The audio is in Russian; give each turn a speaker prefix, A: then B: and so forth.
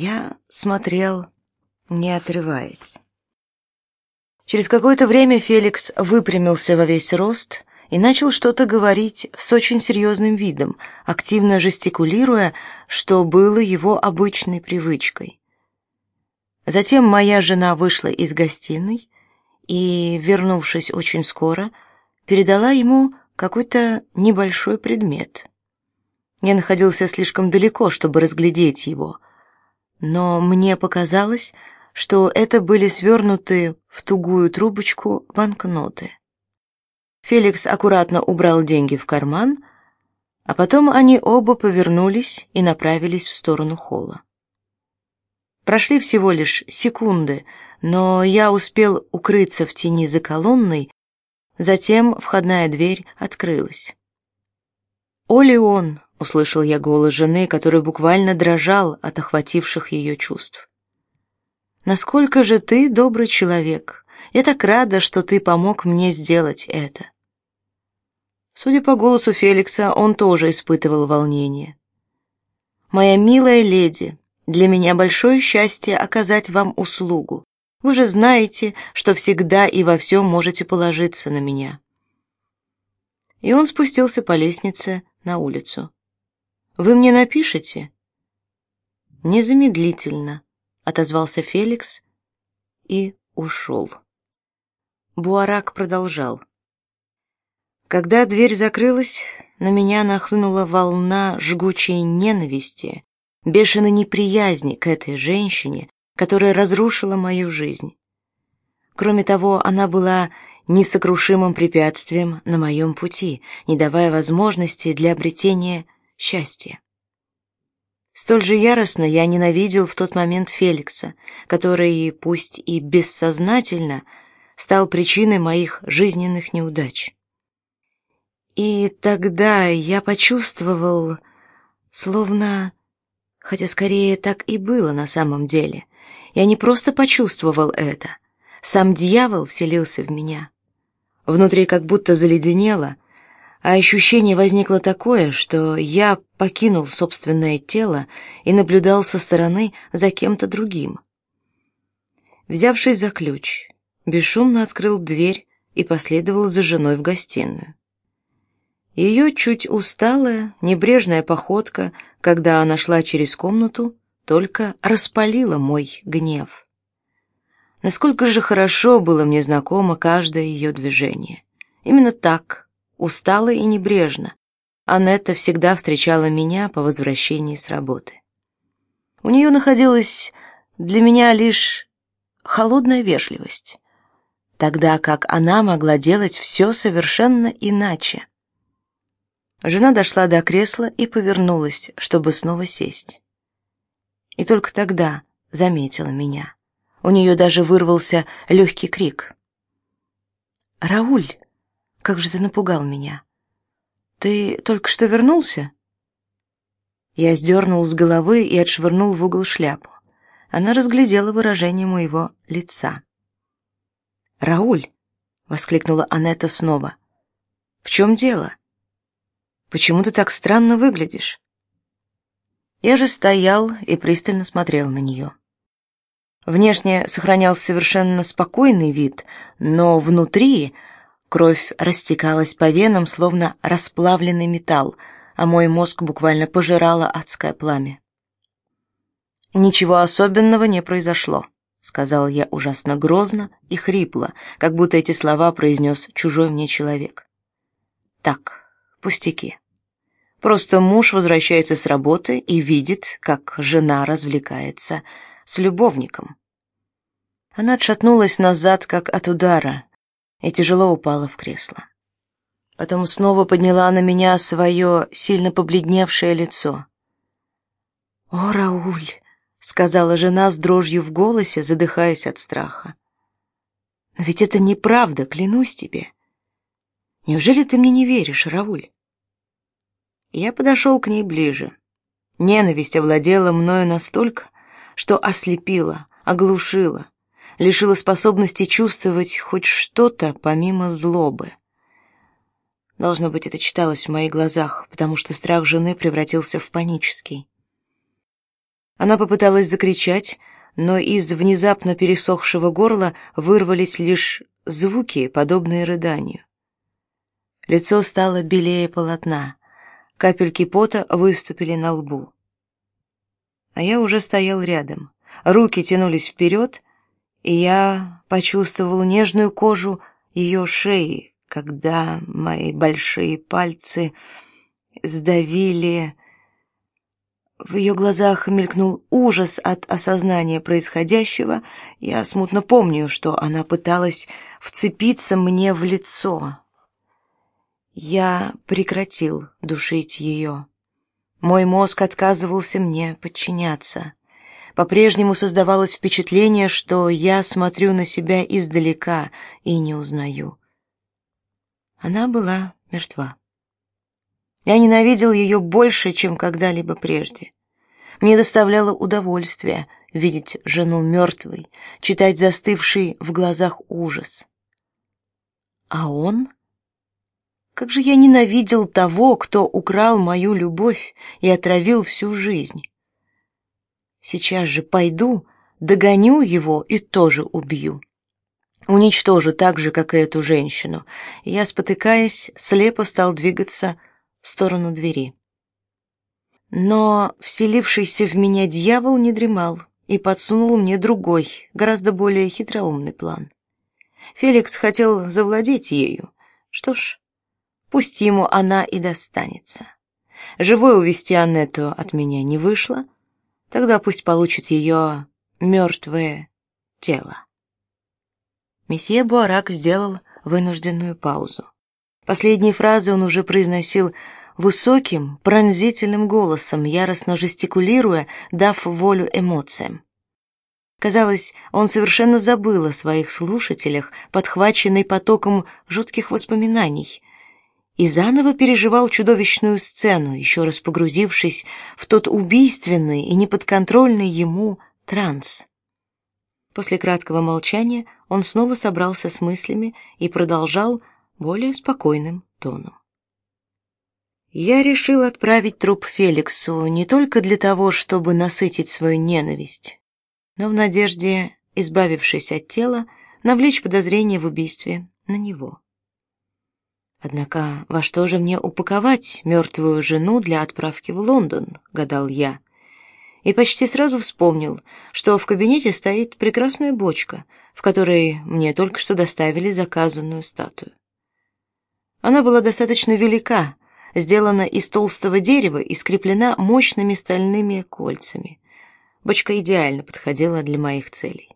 A: Я смотрел, не отрываясь. Через какое-то время Феликс выпрямился во весь рост и начал что-то говорить с очень серьезным видом, активно жестикулируя, что было его обычной привычкой. Затем моя жена вышла из гостиной и, вернувшись очень скоро, передала ему какой-то небольшой предмет. Я находился слишком далеко, чтобы разглядеть его, но мне показалось, что это были свернутые в тугую трубочку банкноты. Феликс аккуратно убрал деньги в карман, а потом они оба повернулись и направились в сторону холла. Прошли всего лишь секунды, но я успел укрыться в тени за колонной, затем входная дверь открылась. «Олеон!» — услышал я голос жены, который буквально дрожал от охвативших ее чувств. «Насколько же ты добрый человек! Я так рада, что ты помог мне сделать это!» Судя по голосу Феликса, он тоже испытывал волнение. «Моя милая леди, для меня большое счастье оказать вам услугу. Вы же знаете, что всегда и во всем можете положиться на меня». И он спустился по лестнице на улицу. «Вы мне напишете?» «Незамедлительно», — отозвался Феликс и ушел. Буарак продолжал. Когда дверь закрылась, на меня нахлынула волна жгучей ненависти, бешеной неприязни к этой женщине, которая разрушила мою жизнь. Кроме того, она была несокрушимым препятствием на моем пути, не давая возможности для обретения. Столь же яростно я ненавидел в тот момент Феликса, который, пусть и бессознательно, стал причиной моих жизненных неудач. И тогда я почувствовал, словно, хотя скорее так и было на самом деле, я не просто почувствовал это, сам дьявол вселился в меня. Внутри как будто заледенело, а ощущение возникло такое, что я покинул собственное тело и наблюдал со стороны за кем-то другим. Взявшись за ключ, бесшумно открыл дверь и последовал за женой в гостиную. Ее чуть усталая, небрежная походка, когда она шла через комнату, только распалила мой гнев. Насколько же хорошо было мне знакомо каждое ее движение. Именно так, устало и небрежно, Анетта всегда встречала меня по возвращении с работы. У нее находилась для меня лишь холодная вежливость, тогда как она могла делать все совершенно иначе. Жена дошла до кресла и повернулась, чтобы снова сесть. И только тогда заметила меня. У нее даже вырвался легкий крик. «Рауль, как же ты напугал меня! Ты только что вернулся?» Я сдернул с головы и отшвырнул в угол шляпу. Она разглядела выражение моего лица. «Рауль!» — воскликнула Анетта снова. «В чем дело?» Почему ты так странно выглядишь?» Я же стоял и пристально смотрел на нее. Внешне сохранял совершенно спокойный вид, но внутри кровь растекалась по венам, словно расплавленный металл, а мой мозг буквально пожирало адское пламя. «Ничего особенного не произошло», — сказал я ужасно грозно и хрипло, как будто эти слова произнес чужой мне человек. «Так, Пустяки. Просто муж возвращается с работы и видит, как жена развлекается с любовником. Она отшатнулась назад, как от удара, и тяжело упала в кресло. Потом снова подняла на меня свое сильно побледневшее лицо. «О, Рауль!» — сказала жена с дрожью в голосе, задыхаясь от страха. «Но ведь это неправда, клянусь тебе. Неужели ты мне не веришь, Рауль? Я подошел к ней ближе. Ненависть овладела мною настолько, что ослепила, оглушила, лишила способности чувствовать хоть что-то помимо злобы. Должно быть, это читалось в моих глазах, потому что страх жены превратился в панический. Она попыталась закричать, но из внезапно пересохшего горла вырвались лишь звуки, подобные рыданию. Лицо стало белее полотна. Капельки пота выступили на лбу. А я уже стоял рядом. Руки тянулись вперед, и я почувствовал нежную кожу ее шеи, когда мои большие пальцы сдавили в ее глазах мелькнул ужас от осознания происходящего. Я смутно помню, что она пыталась вцепиться мне в лицо. Я прекратил душить ее. Мой мозг отказывался мне подчиняться. По-прежнему создавалось впечатление, что я смотрю на себя издалека и не узнаю. Она была мертва. Я ненавидел ее больше, чем когда-либо прежде. Мне доставляло удовольствие видеть жену мертвой, читать застывший в глазах ужас. А он? Как же я ненавидел того, кто украл мою любовь и отравил всю жизнь. Сейчас же пойду, догоню его и тоже убью. Уничтожу так же, как и эту женщину. Я, спотыкаясь, слепо стал двигаться в сторону двери. Но вселившийся в меня дьявол не дремал и подсунул мне другой, гораздо более хитроумный план. Феликс хотел завладеть ею. Что ж, пусть ему она и достанется. Живой увести Аннету от меня не вышло, тогда пусть получит ее мертвое тело. Месье Буарак сделал вынужденную паузу. Последние фразы он уже произносил высоким, пронзительным голосом, яростно жестикулируя, дав волю эмоциям. Казалось, он совершенно забыл о своих слушателях, подхваченный потоком жутких воспоминаний, и заново переживал чудовищную сцену, еще раз погрузившись в тот убийственный и неподконтрольный ему транс. После краткого молчания он снова собрался с мыслями и продолжал более спокойным тоном. Я решил отправить труп Феликсу не только для того, чтобы насытить свою ненависть, но в надежде, избавившись от тела, навлечь подозрение в убийстве на него. Однако во что же мне упаковать мертвую жену для отправки в Лондон, гадал я. И почти сразу вспомнил, что в кабинете стоит прекрасная бочка, в которой мне только что доставили заказанную статую. Она была достаточно велика, сделана из толстого дерева и скреплена мощными стальными кольцами. Бочка идеально подходила для моих целей.